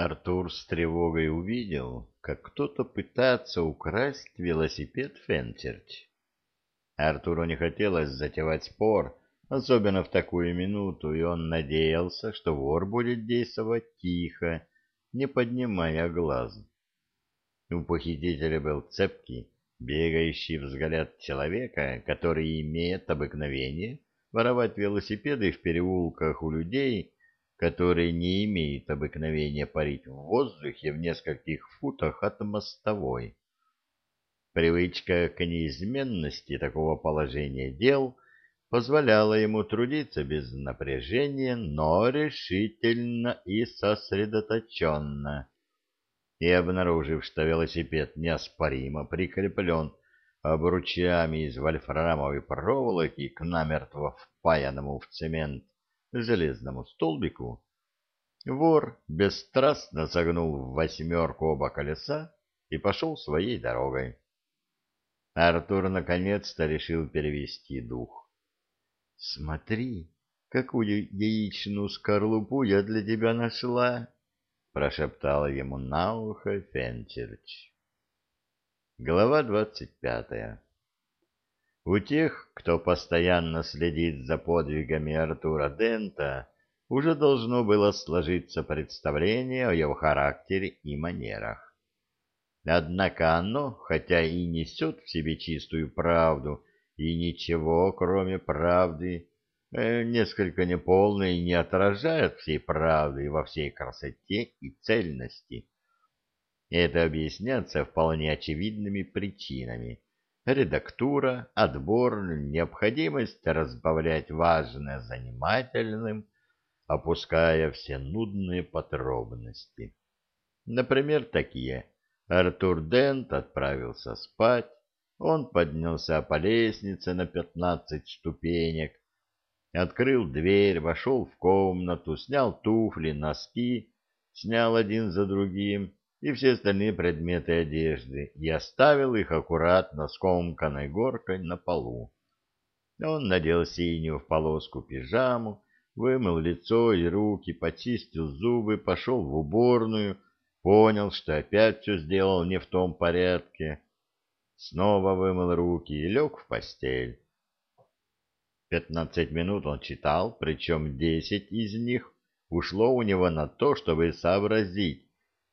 Артур с тревогой увидел, как кто-то пытается украсть велосипед Фенчерч. Артуру не хотелось затевать спор, особенно в такую минуту, и он надеялся, что вор будет действовать тихо, не поднимая глаз. У похитителя был цепкий, бегающий взгляд человека, который имеет обыкновение воровать велосипеды в переулках у людей, которые не имеют обыкновения парить в воздухе в нескольких футах от мостовой. Привычка к неизменности такого положения дел позволяла ему трудиться без напряжения, но решительно и сосредоточенно. И, обнаружив, что велосипед неоспоримо прикреплен обручами из вольфрамовой проволоки к намертво впаянному в цемент железному столбику, вор бесстрастно загнул в восьмерку оба колеса и пошел своей дорогой. Артур наконец-то решил перевести дух. — Смотри, какую яичную скорлупу я для тебя нашла! — прошептала ему на ухо Фенчерч. Глава двадцать пятая У тех, кто постоянно следит за подвигами Артура Дента, уже должно было сложиться представление о его характере и манерах. Однако оно, хотя и несет в себе чистую правду и ничего, кроме правды, э, несколько неполное и не отражает всей правды во всей красоте и цельности. Это объясняется вполне очевидными причинами. Редактура, отбор, необходимость разбавлять важное занимательным, опуская все нудные подробности. Например, такие. Артур Дент отправился спать, он поднялся по лестнице на пятнадцать ступенек, открыл дверь, вошел в комнату, снял туфли, носки, снял один за другим и все остальные предметы одежды и оставил их аккуратно скомканной горкой на полу. Он надел синюю в полоску пижаму, вымыл лицо и руки, почистил зубы, пошел в уборную, понял, что опять все сделал не в том порядке, снова вымыл руки и лег в постель. Пятнадцать минут он читал, причем десять из них ушло у него на то, чтобы сообразить,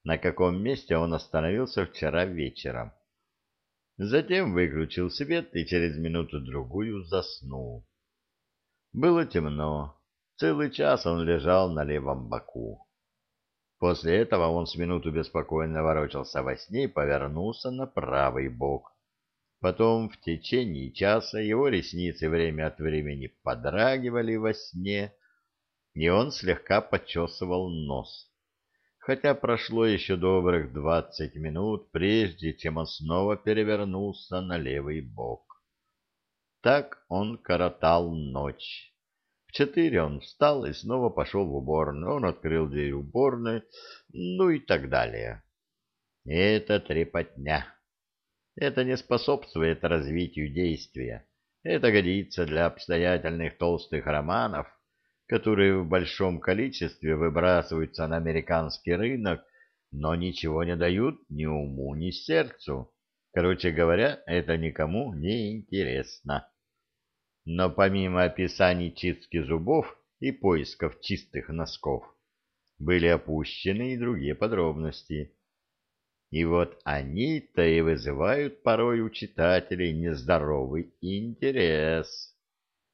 на каком месте он остановился вчера вечером. Затем выключил свет и через минуту-другую заснул. Было темно. Целый час он лежал на левом боку. После этого он с минуту беспокойно ворочался во сне и повернулся на правый бок. Потом в течение часа его ресницы время от времени подрагивали во сне, и он слегка почесывал нос хотя прошло еще добрых двадцать минут, прежде чем он снова перевернулся на левый бок. Так он коротал ночь. В четыре он встал и снова пошел в уборную. Он открыл дверь уборной, ну и так далее. Это трепотня. Это не способствует развитию действия. Это годится для обстоятельных толстых романов, которые в большом количестве выбрасываются на американский рынок, но ничего не дают ни уму, ни сердцу. Короче говоря, это никому не интересно. Но помимо описаний чистки зубов и поисков чистых носков, были опущены и другие подробности. И вот они-то и вызывают порой у читателей нездоровый интерес.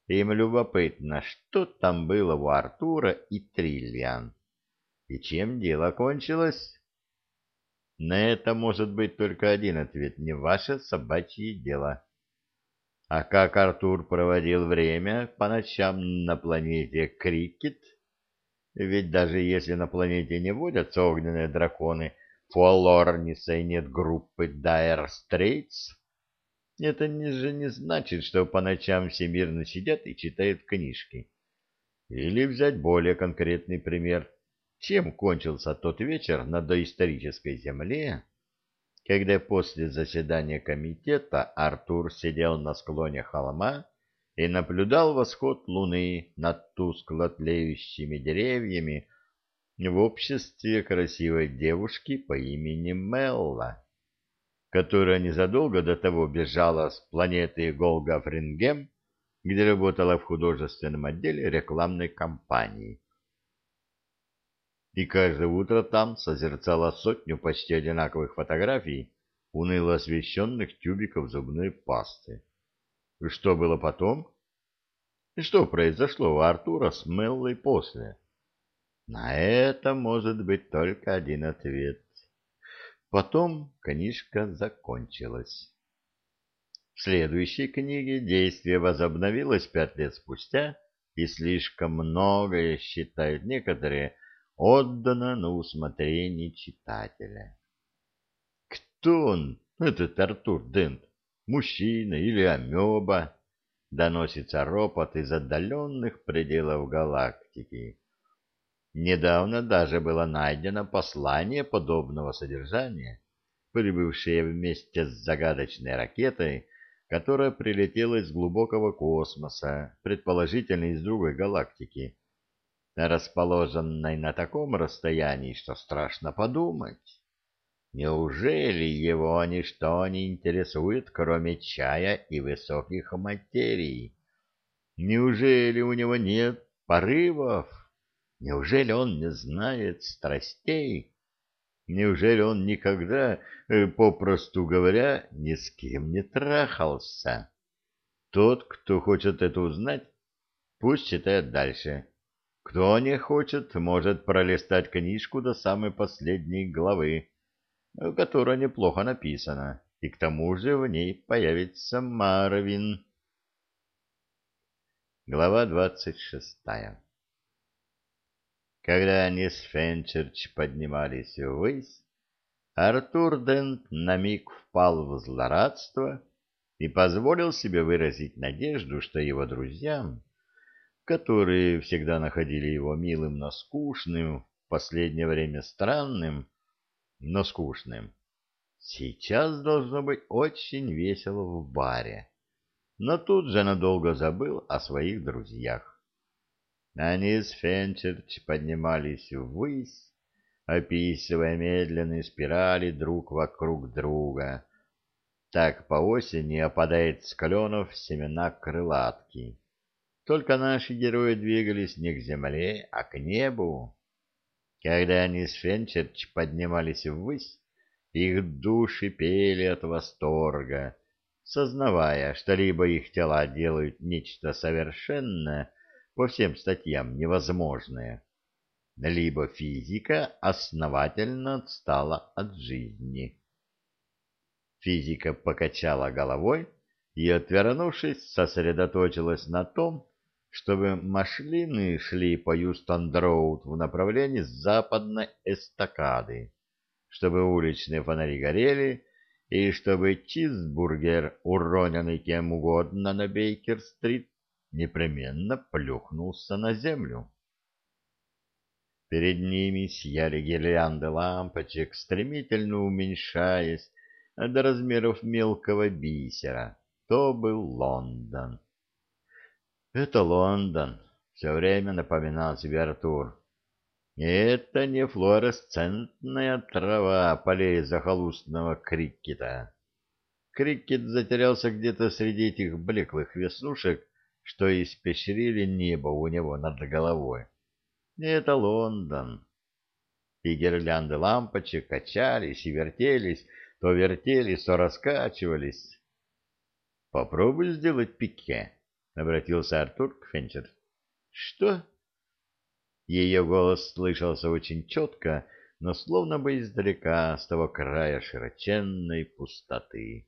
Им любопытно, что там было у Артура и Триллиан. И чем дело кончилось? На это может быть только один ответ — не ваше собачье дело. А как Артур проводил время по ночам на планете Крикет? Ведь даже если на планете не водятся огненные драконы, Фуалорниса и нет группы Дайер Стрейтс, это же не значит, что по ночам все мирно сидят и читают книжки. Или взять более конкретный пример. Чем кончился тот вечер на доисторической земле, когда после заседания комитета Артур сидел на склоне холма и наблюдал восход луны над тускло тлеющими деревьями, в обществе красивой девушки по имени Мелла, которая незадолго до того бежала с планеты Голга-Фрингем, где работала в художественном отделе рекламной кампании. И каждое утро там созерцала сотню почти одинаковых фотографий уныло освещенных тюбиков зубной пасты. И что было потом? И что произошло у Артура с Меллой после? На это может быть только один ответ. Потом книжка закончилась. В следующей книге действие возобновилось пять лет спустя, и слишком многое, считают некоторые, отдано на усмотрение читателя. Кто он, этот Артур Дент? Мужчина или амеба? Доносится ропот из отдаленных пределов галактики. Недавно даже было найдено послание подобного содержания, прибывшее вместе с загадочной ракетой, которая прилетела из глубокого космоса, предположительно из другой галактики, расположенной на таком расстоянии, что страшно подумать. Неужели его ничто не интересует, кроме чая и высоких материй? Неужели у него нет порывов? Неужели он не знает страстей? Неужели он никогда, э, попросту говоря, ни с кем не трахался? Тот, кто хочет это узнать, пусть читает дальше. Кто не хочет, может пролистать книжку до самой последней главы, которая неплохо написана, и к тому же в ней появится Марвин. Глава двадцать шестая когда они с Фенчерч поднимались ввысь, Артур Дент на миг впал в злорадство и позволил себе выразить надежду, что его друзьям, которые всегда находили его милым, но скучным, в последнее время странным, но скучным, сейчас должно быть очень весело в баре. Но тут же надолго забыл о своих друзьях. Они с Фенчерч поднимались ввысь, описывая медленные спирали друг вокруг друга. Так по осени опадает с кленов семена крылатки. Только наши герои двигались не к земле, а к небу. Когда они с Фенчерч поднимались ввысь, их души пели от восторга, сознавая, что либо их тела делают нечто совершенное, по всем статьям невозможное, либо физика основательно отстала от жизни. Физика покачала головой и, отвернувшись, сосредоточилась на том, чтобы машины шли по Юстон-Дроуд в направлении западной эстакады, чтобы уличные фонари горели и чтобы чизбургер, уроненный кем угодно на Бейкер-стрит, непременно плюхнулся на землю. Перед ними сияли гирлянды лампочек, стремительно уменьшаясь до размеров мелкого бисера. То был Лондон. «Это Лондон», — все время напоминал себе Артур. «Это не флуоресцентная трава полей захолустного крикета». Крикет затерялся где-то среди этих блеклых веснушек, что испещрили небо у него над головой. Это Лондон. И гирлянды лампочек качались и вертелись, то вертелись, то раскачивались. — Попробуй сделать пике, — обратился Артур к Фенчер. — Что? Ее голос слышался очень четко, но словно бы издалека, с того края широченной пустоты.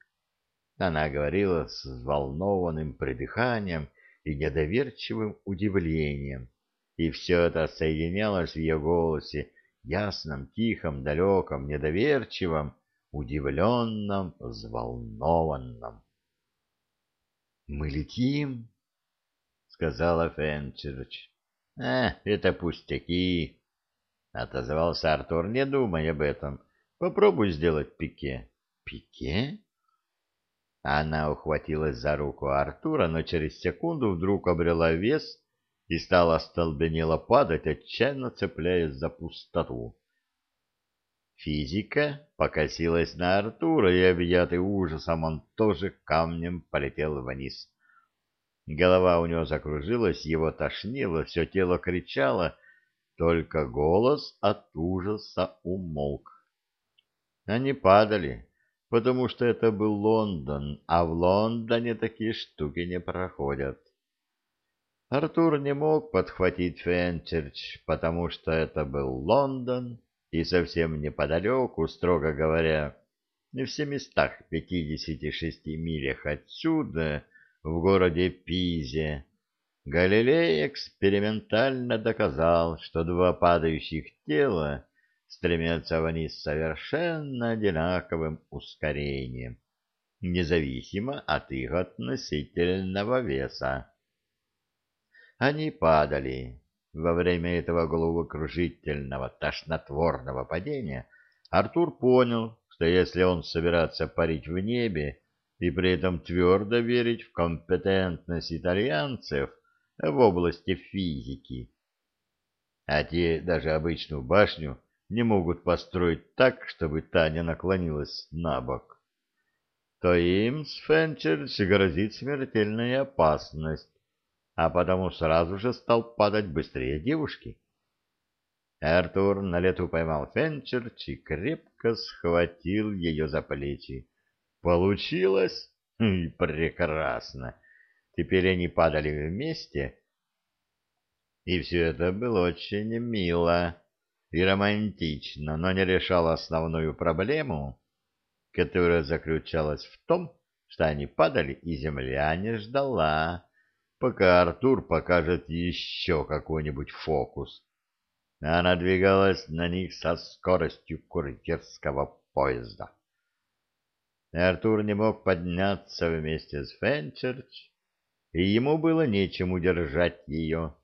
Она говорила с взволнованным придыханием и недоверчивым удивлением, и все это соединялось в ее голосе, ясном, тихом, далеком, недоверчивом, удивленном, взволнованном. — Мы летим, — сказала Фенчерч. — А, это пустяки, — отозвался Артур, не думай об этом. Попробуй сделать пике. — Пике? Она ухватилась за руку Артура, но через секунду вдруг обрела вес и стал остолбенело падать, отчаянно цепляясь за пустоту. Физика покосилась на Артура, и, объятый ужасом, он тоже камнем полетел вниз. Голова у него закружилась, его тошнило, все тело кричало, только голос от ужаса умолк. Они падали, потому что это был Лондон, а в Лондоне такие штуки не проходят. Артур не мог подхватить Фенчерч, потому что это был Лондон, и совсем неподалеку, строго говоря, в семистах пятидесяти шести милях отсюда, в городе Пизе, Галилей экспериментально доказал, что два падающих тела стремятся вниз совершенно одинаковым ускорением, независимо от их относительного веса. Они падали. Во время этого головокружительного, тошнотворного падения Артур понял, что если он собирается парить в небе и при этом твердо верить в компетентность итальянцев в области физики, а те даже обычную башню не могут построить так, чтобы та не наклонилась на бок, то им с Фенчерс грозит смертельная опасность а потому сразу же стал падать быстрее девушки. Артур на лету поймал Фенчерч и крепко схватил ее за плечи. Получилось? И прекрасно. Теперь они падали вместе, и все это было очень мило и романтично, но не решало основную проблему, которая заключалась в том, что они падали, и земля не ждала пока Артур покажет еще какой-нибудь фокус. Она двигалась на них со скоростью курьерского поезда. Артур не мог подняться вместе с Фенчерч, и ему было нечем удержать ее.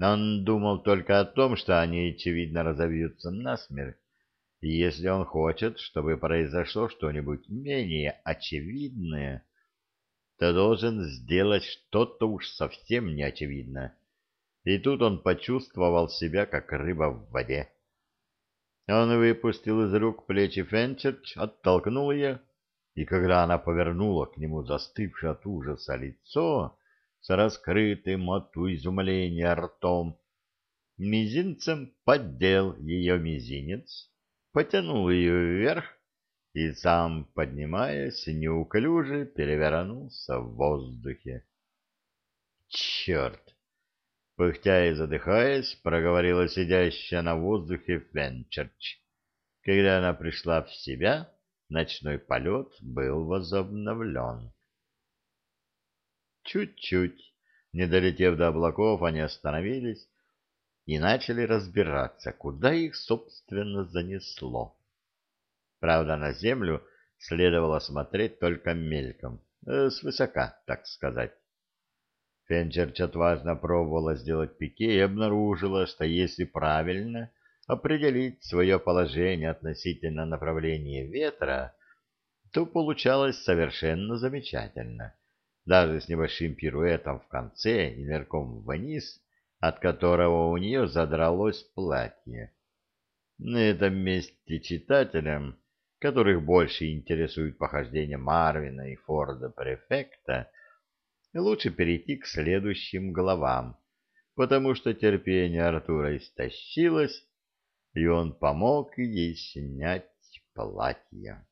Он думал только о том, что они, очевидно, разовьются насмерть, и если он хочет, чтобы произошло что-нибудь менее очевидное, то должен сделать что-то уж совсем неочевидное. И тут он почувствовал себя, как рыба в воде. Он выпустил из рук плечи Фенчерч, оттолкнул ее, и когда она повернула к нему застывшее от ужаса лицо с раскрытым от изумления ртом, мизинцем поддел ее мизинец, потянул ее вверх и сам, поднимаясь, неуклюже перевернулся в воздухе. «Черт!» Пыхтя и задыхаясь, проговорила сидящая на воздухе Фенчерч. Когда она пришла в себя, ночной полет был возобновлен. Чуть-чуть, не долетев до облаков, они остановились и начали разбираться, куда их, собственно, занесло. Правда, на землю следовало смотреть только мельком, э, свысока, так сказать. Фенчерч отважно пробовала сделать пике и обнаружила, что если правильно определить свое положение относительно направления ветра, то получалось совершенно замечательно, даже с небольшим пируэтом в конце и нырком вниз, от которого у нее задралось платье. На этом месте читателям которых больше интересуют похождения Марвина и Форда Префекта, лучше перейти к следующим главам, потому что терпение Артура истощилось, и он помог ей снять платье.